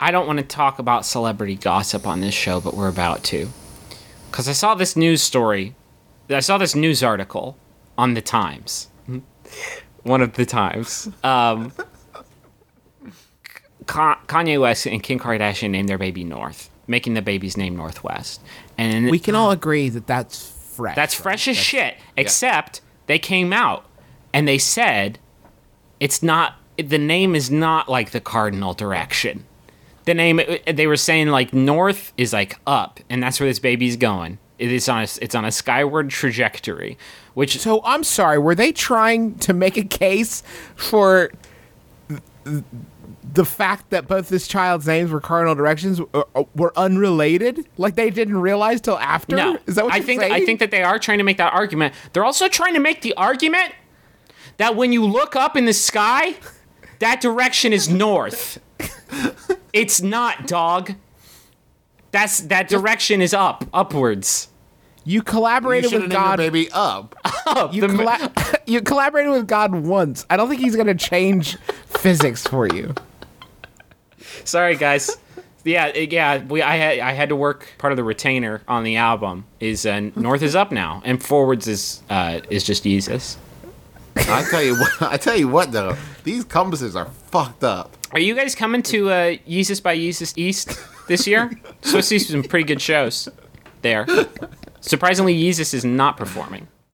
I don't want to talk about celebrity gossip on this show, but we're about to. Because I saw this news story. I saw this news article on the Times. One of the Times. Um, Kanye West and Kim Kardashian named their baby North, making the baby's name Northwest. And we can all agree that that's fresh. That's right? fresh as that's, shit. Except they came out and they said it's not. The name is not like the cardinal direction. The name they were saying like north is like up, and that's where this baby's going. It is on a, it's on a skyward trajectory. Which so I'm sorry. Were they trying to make a case for the fact that both this child's names were cardinal directions uh, uh, were unrelated? Like they didn't realize till after? No, is that what I think? Saying? I think that they are trying to make that argument. They're also trying to make the argument that when you look up in the sky, that direction is north. It's not, dog. That's that direction is up, upwards. You collaborated you with God. baby up. up. You, colla- you collaborated with God once. I don't think he's gonna change physics for you. Sorry, guys. Yeah, yeah. We I had I had to work part of the retainer on the album. Is uh, North is up now, and forwards is uh, is just Jesus. I tell you what. I tell you what though. These compasses are fucked up. Are you guys coming to uh, Yeezus by Yeezus East this year? Supposed to see some pretty good shows there. Surprisingly, Yeezus is not performing.